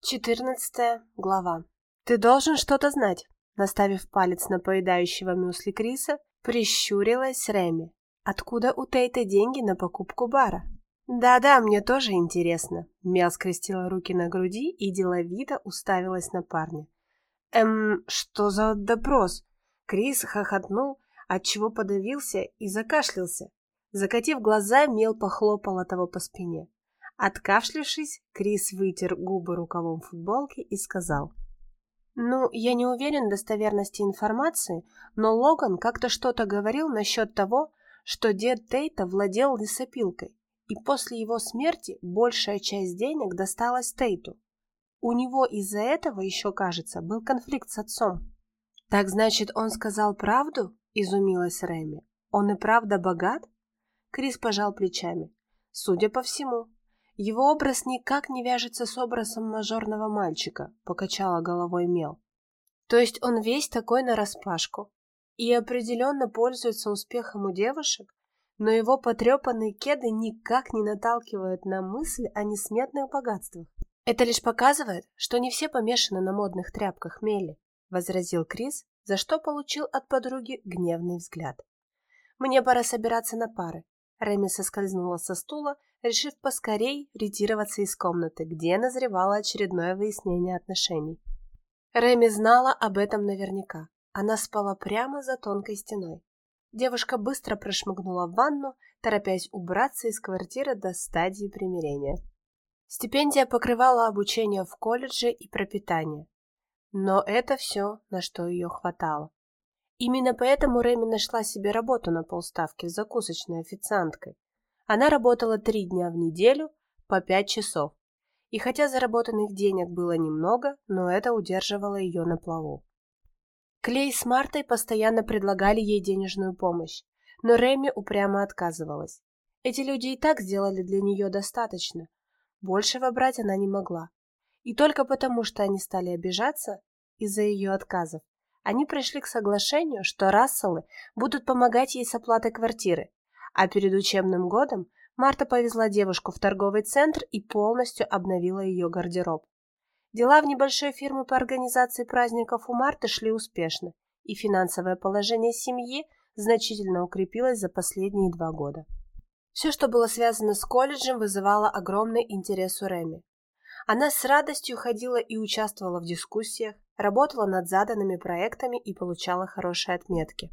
Четырнадцатая глава. «Ты должен что-то знать», — наставив палец на поедающего мюсли Криса, прищурилась Реми. «Откуда у Тейта деньги на покупку бара?» «Да-да, мне тоже интересно», — Мел скрестила руки на груди и деловито уставилась на парня. «Эм, что за допрос?» Крис хохотнул, отчего подавился и закашлялся. Закатив глаза, Мел похлопала того по спине. Откашлившись, Крис вытер губы рукавом футболки и сказал. «Ну, я не уверен в достоверности информации, но Логан как-то что-то говорил насчет того, что дед Тейта владел лесопилкой, и после его смерти большая часть денег досталась Тейту. У него из-за этого еще, кажется, был конфликт с отцом». «Так значит, он сказал правду?» – изумилась Рэми. «Он и правда богат?» Крис пожал плечами. «Судя по всему». Его образ никак не вяжется с образом мажорного мальчика, покачала головой Мел. То есть он весь такой нараспашку и определенно пользуется успехом у девушек, но его потрепанные кеды никак не наталкивают на мысль о несметных богатствах. Это лишь показывает, что не все помешаны на модных тряпках Мели, возразил Крис, за что получил от подруги гневный взгляд. Мне пора собираться на пары. Реми соскользнула со стула решив поскорей ретироваться из комнаты, где назревало очередное выяснение отношений. Реми знала об этом наверняка. Она спала прямо за тонкой стеной. Девушка быстро прошмыгнула в ванну, торопясь убраться из квартиры до стадии примирения. Стипендия покрывала обучение в колледже и пропитание. Но это все, на что ее хватало. Именно поэтому Реми нашла себе работу на полставки в закусочной официанткой. Она работала три дня в неделю по пять часов. И хотя заработанных денег было немного, но это удерживало ее на плаву. Клей с Мартой постоянно предлагали ей денежную помощь, но Реми упрямо отказывалась. Эти люди и так сделали для нее достаточно. Большего брать она не могла. И только потому, что они стали обижаться из-за ее отказов, они пришли к соглашению, что Расселы будут помогать ей с оплатой квартиры, а перед учебным годом Марта повезла девушку в торговый центр и полностью обновила ее гардероб. Дела в небольшой фирме по организации праздников у Марты шли успешно, и финансовое положение семьи значительно укрепилось за последние два года. Все, что было связано с колледжем, вызывало огромный интерес у Реми. Она с радостью ходила и участвовала в дискуссиях, работала над заданными проектами и получала хорошие отметки.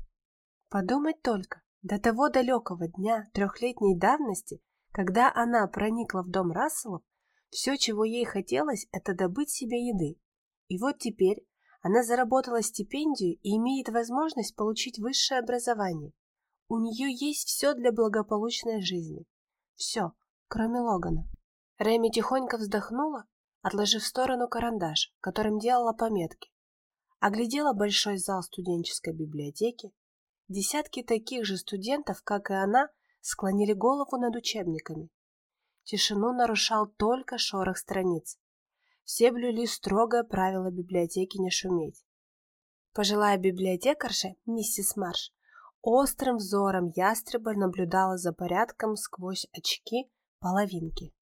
Подумать только, до того далекого дня трехлетней давности, когда она проникла в дом Расселов, все, чего ей хотелось, это добыть себе еды. И вот теперь она заработала стипендию и имеет возможность получить высшее образование. У нее есть все для благополучной жизни. Все, кроме Логана. Рэми тихонько вздохнула, отложив в сторону карандаш, которым делала пометки. Оглядела большой зал студенческой библиотеки, Десятки таких же студентов, как и она, склонили голову над учебниками. Тишину нарушал только шорох страниц. Все блюли строгое правило библиотеки не шуметь. Пожилая библиотекарша, миссис Марш, острым взором ястреба наблюдала за порядком сквозь очки половинки.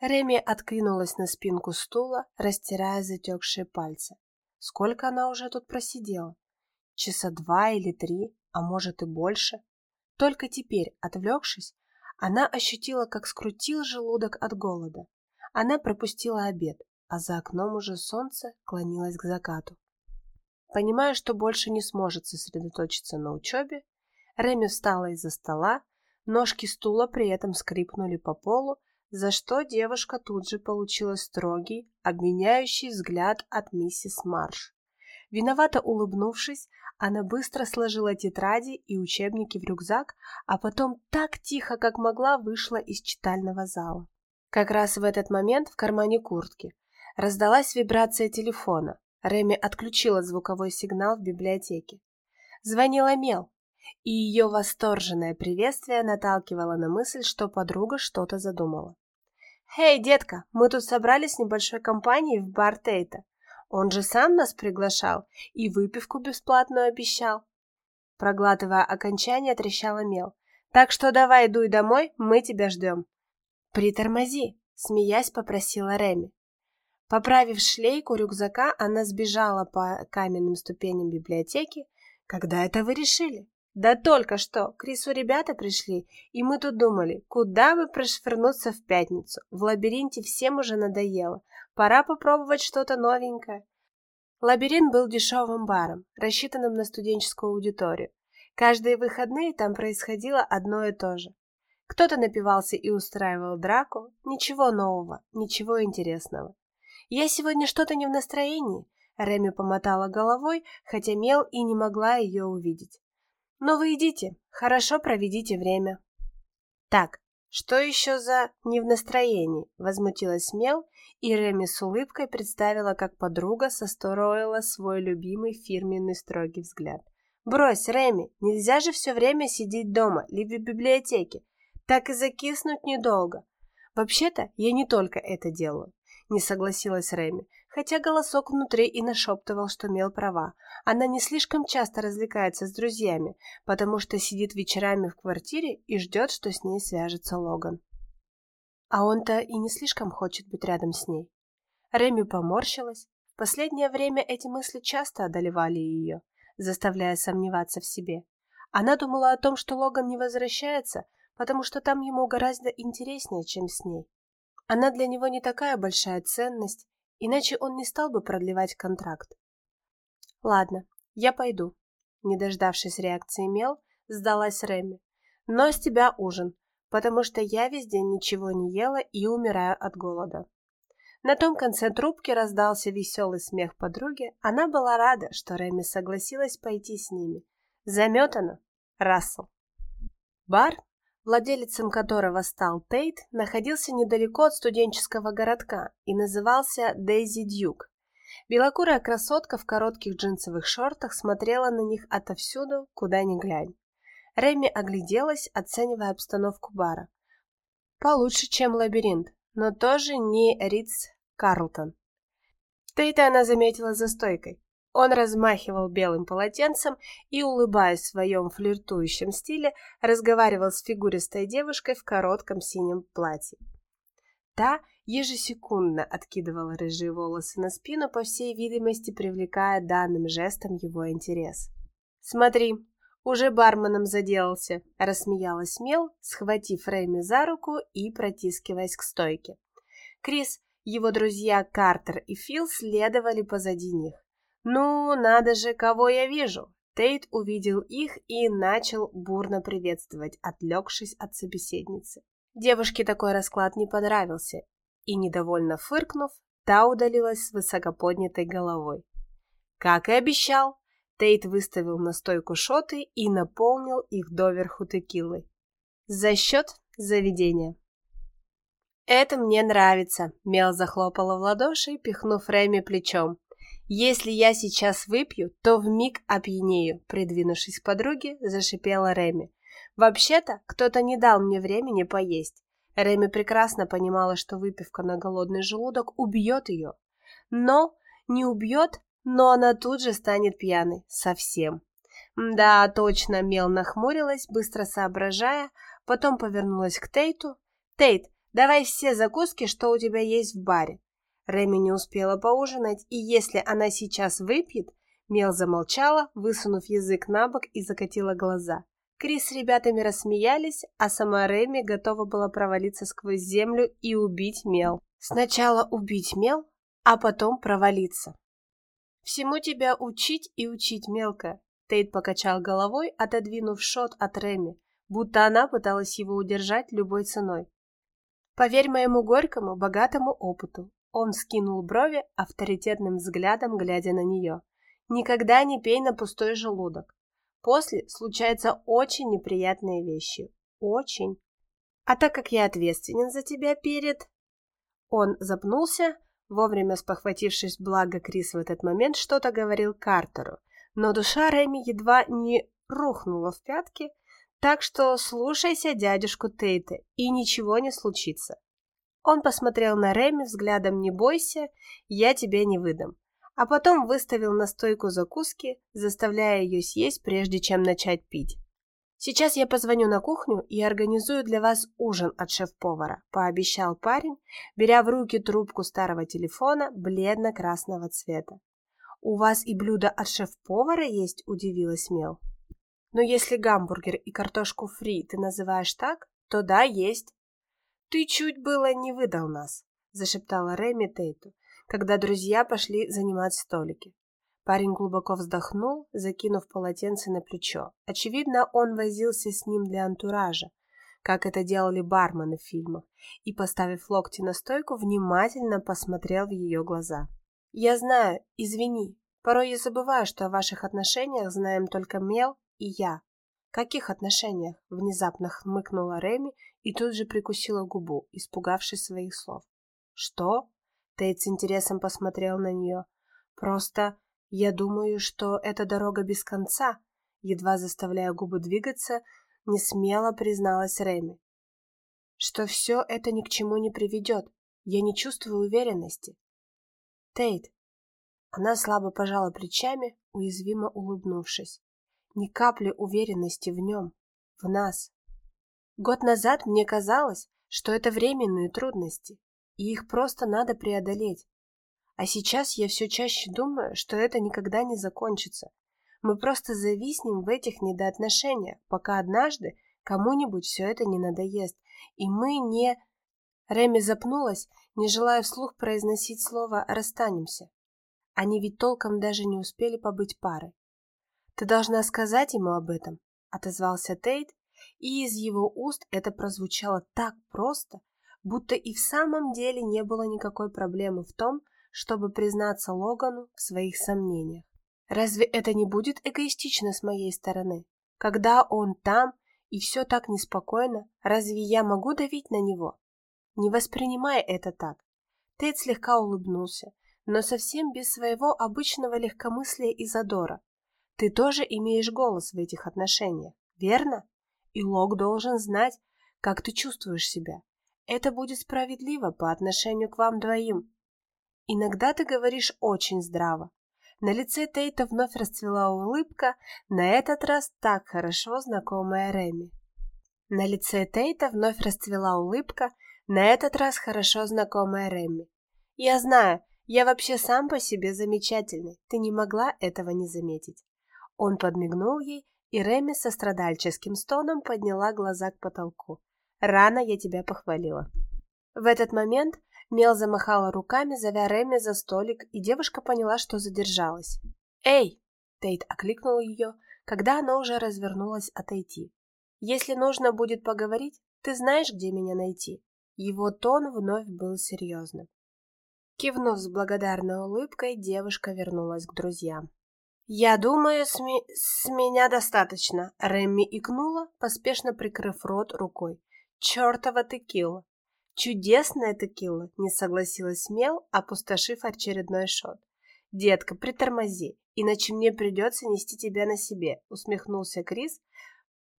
Реми откинулась на спинку стула, растирая затекшие пальцы. Сколько она уже тут просидела? Часа два или три, а может и больше. Только теперь, отвлекшись, она ощутила, как скрутил желудок от голода. Она пропустила обед, а за окном уже солнце клонилось к закату. Понимая, что больше не сможет сосредоточиться на учебе, Реми встала из-за стола, ножки стула при этом скрипнули по полу, за что девушка тут же получила строгий, обвиняющий взгляд от миссис Марш. Виновато улыбнувшись, она быстро сложила тетради и учебники в рюкзак, а потом так тихо, как могла, вышла из читального зала. Как раз в этот момент в кармане куртки раздалась вибрация телефона. Реми отключила звуковой сигнал в библиотеке. Звонила Мел, и ее восторженное приветствие наталкивало на мысль, что подруга что-то задумала. «Эй, детка, мы тут собрались с небольшой компанией в бар Тейта. Он же сам нас приглашал и выпивку бесплатную обещал. Проглатывая окончание, трещала мел. Так что давай дуй домой, мы тебя ждем. Притормози, смеясь, попросила Реми. Поправив шлейку рюкзака, она сбежала по каменным ступеням библиотеки. Когда это вы решили? Да только что. К Крису ребята пришли, и мы тут думали, куда бы прошвырнуться в пятницу. В лабиринте всем уже надоело. Пора попробовать что-то новенькое. Лабиринт был дешевым баром, рассчитанным на студенческую аудиторию. Каждые выходные там происходило одно и то же. Кто-то напивался и устраивал драку. Ничего нового, ничего интересного. «Я сегодня что-то не в настроении», — Реми помотала головой, хотя Мел и не могла ее увидеть. «Но вы идите, хорошо проведите время». «Так, что еще за «не в настроении»?» — возмутилась Мел, и Реми с улыбкой представила, как подруга состроила свой любимый фирменный строгий взгляд. Брось, Реми, нельзя же все время сидеть дома, либо в библиотеке. Так и закиснуть недолго. Вообще-то я не только это делаю, не согласилась Реми, хотя голосок внутри и нашептывал, что имел права. Она не слишком часто развлекается с друзьями, потому что сидит вечерами в квартире и ждет, что с ней свяжется Логан. А он-то и не слишком хочет быть рядом с ней. Реми поморщилась. В последнее время эти мысли часто одолевали ее заставляя сомневаться в себе. Она думала о том, что Логан не возвращается, потому что там ему гораздо интереснее, чем с ней. Она для него не такая большая ценность, иначе он не стал бы продлевать контракт. «Ладно, я пойду», — не дождавшись реакции Мел, сдалась Рэмми. «Но с тебя ужин, потому что я весь день ничего не ела и умираю от голода». На том конце трубки раздался веселый смех подруги. Она была рада, что Реми согласилась пойти с ними. Заметана, Рассел. Бар, владелицем которого стал Тейт, находился недалеко от студенческого городка и назывался Дейзи Дьюк. Белокурая красотка в коротких джинсовых шортах смотрела на них отовсюду, куда ни глянь. Реми огляделась, оценивая обстановку бара. Получше, чем лабиринт, но тоже не Ридс Карлтон. Тейта она заметила за стойкой. Он размахивал белым полотенцем и, улыбаясь в своем флиртующем стиле, разговаривал с фигуристой девушкой в коротком синем платье. Та ежесекундно откидывала рыжие волосы на спину, по всей видимости, привлекая данным жестом его интерес. «Смотри, уже барменом заделался», — рассмеялась Мел, схватив Рэйми за руку и протискиваясь к стойке. Крис, его друзья Картер и Фил следовали позади них. «Ну, надо же, кого я вижу!» Тейт увидел их и начал бурно приветствовать, отвлекшись от собеседницы. Девушке такой расклад не понравился, и, недовольно фыркнув, та удалилась с высокоподнятой головой. Как и обещал, Тейт выставил на стойку шоты и наполнил их доверху текилой. За счет заведения. «Это мне нравится», — Мел захлопала в ладоши, пихнув Рэми плечом. «Если я сейчас выпью, то вмиг опьянею», — придвинувшись к подруге, зашипела Рэми. «Вообще-то, кто-то не дал мне времени поесть». Рэми прекрасно понимала, что выпивка на голодный желудок убьет ее. Но не убьет, но она тут же станет пьяной. Совсем. Да, точно, Мел нахмурилась, быстро соображая, потом повернулась к Тейту. «Тейт, давай все закуски, что у тебя есть в баре». Реми не успела поужинать, и если она сейчас выпьет... Мел замолчала, высунув язык на бок и закатила глаза. Крис с ребятами рассмеялись, а сама Реми готова была провалиться сквозь землю и убить Мел. Сначала убить Мел, а потом провалиться. «Всему тебя учить и учить, мелко!» Тейт покачал головой, отодвинув шот от Реми, будто она пыталась его удержать любой ценой. «Поверь моему горькому, богатому опыту!» Он скинул брови, авторитетным взглядом глядя на нее. «Никогда не пей на пустой желудок. После случаются очень неприятные вещи. Очень. А так как я ответственен за тебя перед...» Он запнулся, Вовремя спохватившись, благо Крис в этот момент что-то говорил Картеру, но душа Реми едва не рухнула в пятки, так что слушайся дядюшку Тейта, и ничего не случится. Он посмотрел на Реми взглядом «Не бойся, я тебя не выдам», а потом выставил на стойку закуски, заставляя ее съесть, прежде чем начать пить. Сейчас я позвоню на кухню и организую для вас ужин от шеф-повара, пообещал парень, беря в руки трубку старого телефона бледно-красного цвета. У вас и блюдо от шеф-повара есть, удивилась Мел. Но если гамбургер и картошку фри ты называешь так, то да, есть. Ты чуть было не выдал нас, зашептала Реми Тейту, когда друзья пошли занимать столики. Парень глубоко вздохнул, закинув полотенце на плечо. Очевидно, он возился с ним для антуража, как это делали бармены в фильмах, и, поставив локти на стойку, внимательно посмотрел в ее глаза. «Я знаю, извини. Порой я забываю, что о ваших отношениях знаем только Мел и я». «Каких отношениях?» — внезапно хмыкнула Реми и тут же прикусила губу, испугавшись своих слов. «Что?» — Тейт с интересом посмотрел на нее. «Просто я думаю, что эта дорога без конца, едва заставляя губы двигаться, не смело призналась Реми. Что все это ни к чему не приведет. Я не чувствую уверенности. Тейт. Она слабо пожала плечами, уязвимо улыбнувшись. Ни капли уверенности в нем, в нас. Год назад мне казалось, что это временные трудности, и их просто надо преодолеть. А сейчас я все чаще думаю, что это никогда не закончится. Мы просто зависнем в этих недоотношениях, пока однажды кому-нибудь все это не надоест, и мы не... Реми запнулась, не желая вслух произносить слово «расстанемся». Они ведь толком даже не успели побыть парой. «Ты должна сказать ему об этом», — отозвался Тейт, и из его уст это прозвучало так просто, будто и в самом деле не было никакой проблемы в том, чтобы признаться Логану в своих сомнениях. Разве это не будет эгоистично с моей стороны? Когда он там и все так неспокойно, разве я могу давить на него? Не воспринимай это так. Тед слегка улыбнулся, но совсем без своего обычного легкомыслия и задора. Ты тоже имеешь голос в этих отношениях, верно? И Лог должен знать, как ты чувствуешь себя. Это будет справедливо по отношению к вам двоим. Иногда ты говоришь очень здраво. На лице Тейта вновь расцвела улыбка, на этот раз так хорошо знакомая Реми. На лице Тейта вновь расцвела улыбка, на этот раз хорошо знакомая Реми. «Я знаю, я вообще сам по себе замечательный, ты не могла этого не заметить». Он подмигнул ей, и Реми со страдальческим стоном подняла глаза к потолку. «Рано я тебя похвалила». В этот момент Мел замахала руками, зовя Реми за столик, и девушка поняла, что задержалась. «Эй!» — Тейт окликнул ее, когда она уже развернулась отойти. «Если нужно будет поговорить, ты знаешь, где меня найти?» Его тон вновь был серьезным. Кивнув с благодарной улыбкой, девушка вернулась к друзьям. «Я думаю, с, ми... с меня достаточно», — Рэмми икнула, поспешно прикрыв рот рукой. «Чёртова текила! «Чудесная текила!» — не согласилась Мел, опустошив очередной шот. «Детка, притормози, иначе мне придется нести тебя на себе», — усмехнулся Крис,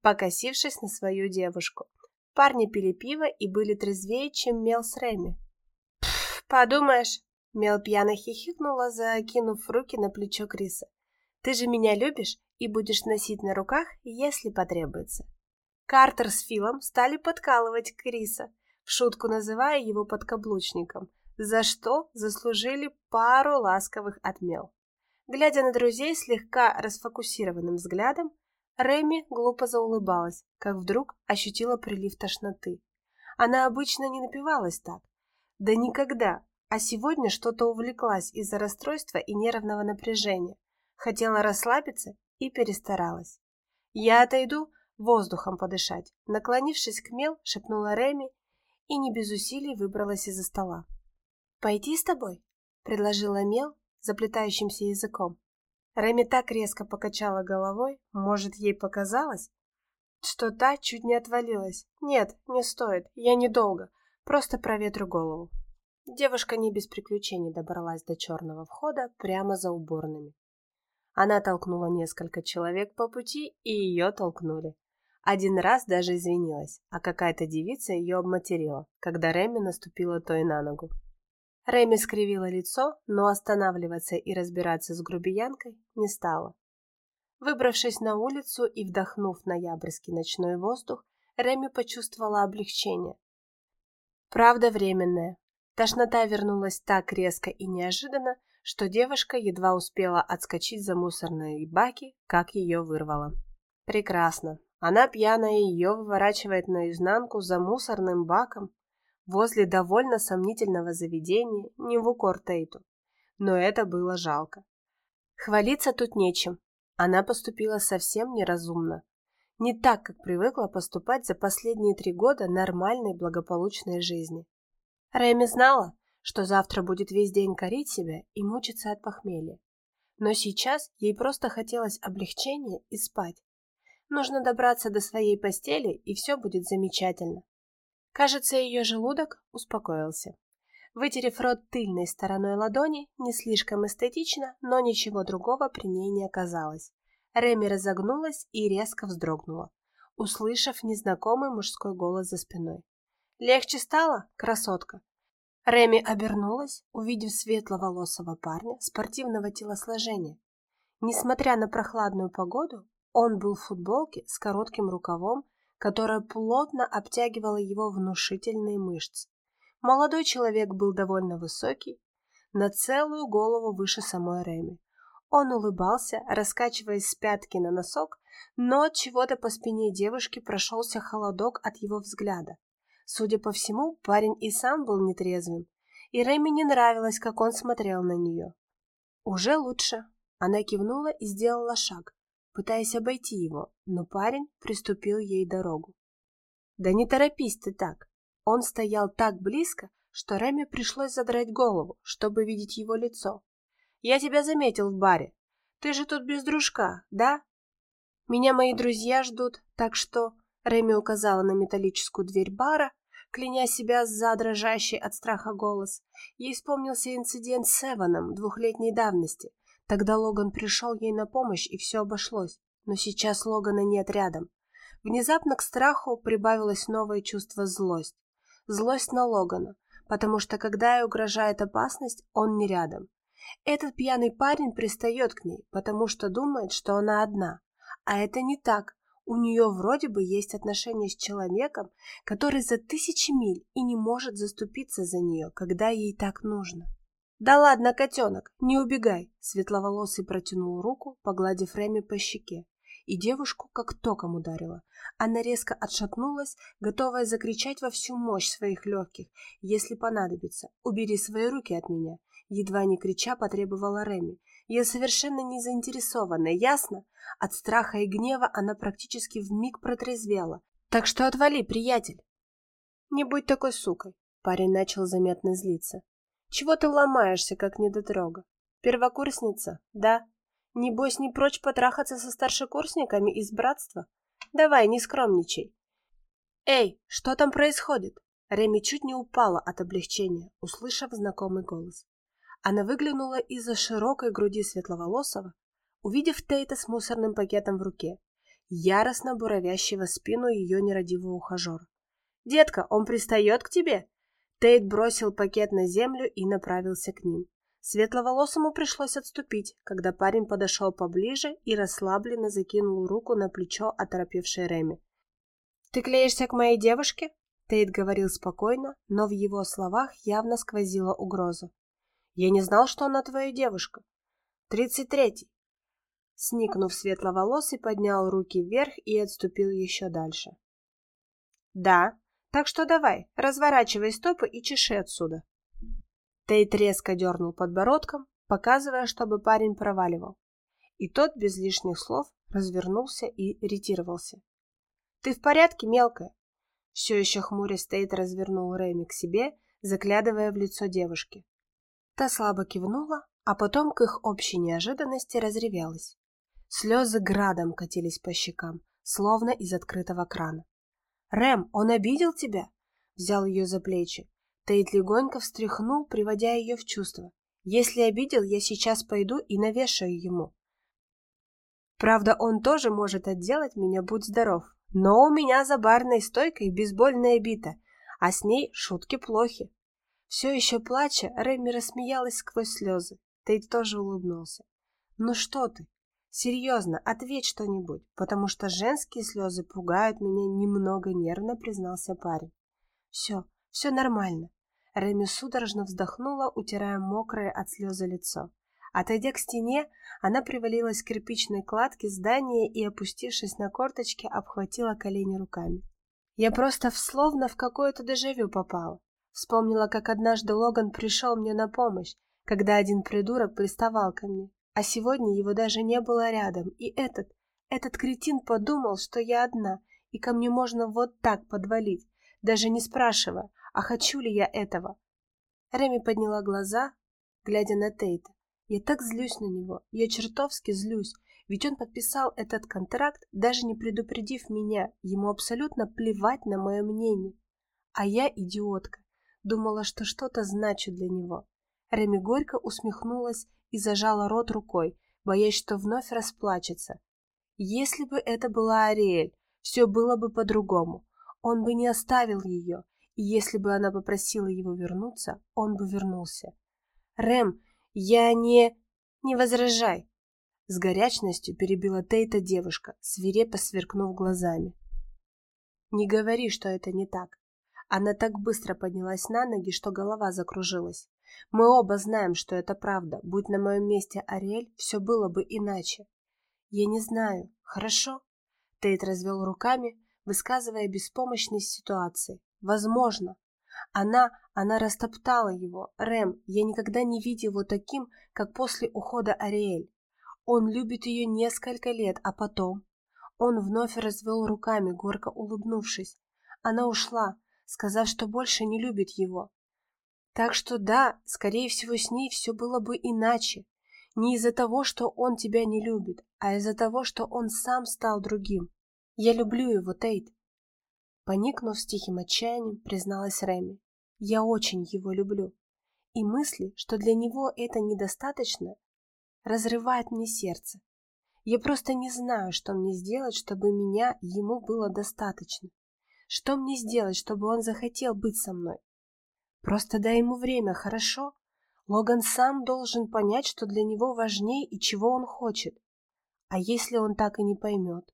покосившись на свою девушку. Парни пили пиво и были трезвее, чем Мел с Реми. «Подумаешь!» — Мел пьяно хихикнула, закинув руки на плечо Криса. «Ты же меня любишь и будешь носить на руках, если потребуется». Картер с Филом стали подкалывать Криса, в шутку называя его подкаблучником, за что заслужили пару ласковых отмел. Глядя на друзей слегка расфокусированным взглядом, Реми глупо заулыбалась, как вдруг ощутила прилив тошноты. Она обычно не напивалась так. Да никогда, а сегодня что-то увлеклась из-за расстройства и нервного напряжения. Хотела расслабиться и перестаралась. «Я отойду воздухом подышать», наклонившись к Мел, шепнула Реми и не без усилий выбралась из-за стола. «Пойти с тобой?» — предложила Мел заплетающимся языком. Рэми так резко покачала головой, может, ей показалось, что та чуть не отвалилась. «Нет, не стоит, я недолго, просто проветрю голову». Девушка не без приключений добралась до черного входа прямо за уборными. Она толкнула несколько человек по пути, и ее толкнули. Один раз даже извинилась, а какая-то девица ее обматерила, когда Реми наступила той на ногу. Реми скривила лицо, но останавливаться и разбираться с грубиянкой не стала. Выбравшись на улицу и вдохнув ноябрьский ночной воздух, Реми почувствовала облегчение. Правда временная. Тошнота вернулась так резко и неожиданно, что девушка едва успела отскочить за мусорные баки, как ее вырвало. Прекрасно. Она пьяная, ее выворачивает наизнанку за мусорным баком возле довольно сомнительного заведения, не в укор Тейту. Но это было жалко. Хвалиться тут нечем. Она поступила совсем неразумно. Не так, как привыкла поступать за последние три года нормальной благополучной жизни. Рэми знала, что завтра будет весь день корить себя и мучиться от похмелья. Но сейчас ей просто хотелось облегчения и спать. Нужно добраться до своей постели, и все будет замечательно. Кажется, ее желудок успокоился. Вытерев рот тыльной стороной ладони, не слишком эстетично, но ничего другого при ней не оказалось. Реми разогнулась и резко вздрогнула, услышав незнакомый мужской голос за спиной. «Легче стало, красотка?» Реми обернулась, увидев светловолосого парня спортивного телосложения. Несмотря на прохладную погоду, он был в футболке с коротким рукавом, которая плотно обтягивала его внушительные мышцы. Молодой человек был довольно высокий, на целую голову выше самой Реми. Он улыбался, раскачиваясь с пятки на носок, но от чего-то по спине девушки прошелся холодок от его взгляда. Судя по всему, парень и сам был нетрезвым, и Реми не нравилось, как он смотрел на нее. Уже лучше. Она кивнула и сделала шаг, пытаясь обойти его, но парень приступил ей дорогу. «Да не торопись ты так!» Он стоял так близко, что Реми пришлось задрать голову, чтобы видеть его лицо. «Я тебя заметил в баре. Ты же тут без дружка, да?» «Меня мои друзья ждут, так что...» Реми указала на металлическую дверь бара, кляня себя за дрожащий от страха голос. Ей вспомнился инцидент с Эваном двухлетней давности, Тогда Логан пришел ей на помощь, и все обошлось. Но сейчас Логана нет рядом. Внезапно к страху прибавилось новое чувство злость. Злость на Логана, потому что когда ей угрожает опасность, он не рядом. Этот пьяный парень пристает к ней, потому что думает, что она одна. А это не так. У нее вроде бы есть отношения с человеком, который за тысячи миль и не может заступиться за нее, когда ей так нужно. «Да ладно, котенок, не убегай!» Светловолосый протянул руку, погладив Реми по щеке, и девушку как током ударила. Она резко отшатнулась, готовая закричать во всю мощь своих легких, если понадобится. «Убери свои руки от меня!» Едва не крича, потребовала Реми. Я совершенно не заинтересована, ясно? От страха и гнева она практически вмиг протрезвела. Так что отвали, приятель. Не будь такой сукой. Парень начал заметно злиться. Чего ты ломаешься, как недотрога? Первокурсница, да? Небось, не прочь потрахаться со старшекурсниками из братства? Давай, не скромничай. Эй, что там происходит? Реми чуть не упала от облегчения, услышав знакомый голос. Она выглянула из-за широкой груди светловолосого, увидев Тейта с мусорным пакетом в руке, яростно буровящего спину ее нерадивого ухажера. «Детка, он пристает к тебе?» Тейт бросил пакет на землю и направился к ним. Светловолосому пришлось отступить, когда парень подошел поближе и расслабленно закинул руку на плечо оторопевшей Реми. «Ты клеишься к моей девушке?» Тейт говорил спокойно, но в его словах явно сквозила угроза. «Я не знал, что она твоя девушка». «Тридцать третий». Сникнув светловолосый, поднял руки вверх и отступил еще дальше. «Да, так что давай, разворачивай стопы и чеши отсюда. Тейт резко дернул подбородком, показывая, чтобы парень проваливал. И тот без лишних слов развернулся и ретировался. «Ты в порядке, мелкая?» Все еще хмурясь Тейт развернул Рэми к себе, заглядывая в лицо девушки. Та слабо кивнула, а потом к их общей неожиданности разревелась. Слезы градом катились по щекам, словно из открытого крана. «Рэм, он обидел тебя?» Взял ее за плечи. Тейт легонько встряхнул, приводя ее в чувство. «Если обидел, я сейчас пойду и навешаю ему. Правда, он тоже может отделать меня, будь здоров. Но у меня за барной стойкой бейсбольная бита, а с ней шутки плохи». Все еще плача, Рэмми рассмеялась сквозь слезы. Тейт тоже улыбнулся. «Ну что ты? Серьезно, ответь что-нибудь, потому что женские слезы пугают меня немного нервно, признался парень. Все, все нормально. Реми судорожно вздохнула, утирая мокрое от слезы лицо. Отойдя к стене, она привалилась к кирпичной кладке здания и, опустившись на корточки, обхватила колени руками. Я просто словно в какое-то дежавю попала. Вспомнила, как однажды Логан пришел мне на помощь, когда один придурок приставал ко мне, а сегодня его даже не было рядом, и этот, этот кретин подумал, что я одна, и ко мне можно вот так подвалить, даже не спрашивая, а хочу ли я этого. Реми подняла глаза, глядя на Тейта. Я так злюсь на него, я чертовски злюсь, ведь он подписал этот контракт, даже не предупредив меня, ему абсолютно плевать на мое мнение. А я, идиотка, думала, что что-то значит для него. Реми горько усмехнулась и зажала рот рукой, боясь, что вновь расплачется. Если бы это была Ариэль, все было бы по-другому. Он бы не оставил ее, и если бы она попросила его вернуться, он бы вернулся. «Рэм, я не... не возражай. С горячностью перебила Тейта девушка, свирепо сверкнув глазами. Не говори, что это не так. Она так быстро поднялась на ноги, что голова закружилась. Мы оба знаем, что это правда. Будь на моем месте Ариэль, все было бы иначе. Я не знаю. Хорошо? Тейт развел руками, высказывая беспомощность ситуации. Возможно. Она, она растоптала его. Рэм, я никогда не видел его таким, как после ухода Ариэль. Он любит ее несколько лет, а потом... Он вновь развел руками, горько улыбнувшись. Она ушла, сказав, что больше не любит его. Так что да, скорее всего, с ней все было бы иначе. Не из-за того, что он тебя не любит, а из-за того, что он сам стал другим. Я люблю его, Тейт. Поникнув с тихим отчаянием, призналась Рэми. Я очень его люблю. И мысли, что для него это недостаточно, разрывает мне сердце. Я просто не знаю, что мне сделать, чтобы меня ему было достаточно. Что мне сделать, чтобы он захотел быть со мной? Просто дай ему время, хорошо? Логан сам должен понять, что для него важнее и чего он хочет. А если он так и не поймет?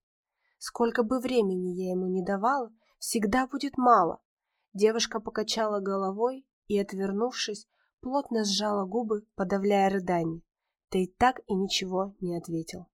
Сколько бы времени я ему не давала, всегда будет мало. Девушка покачала головой и, отвернувшись, плотно сжала губы, подавляя рыдание. Ты так и ничего не ответил.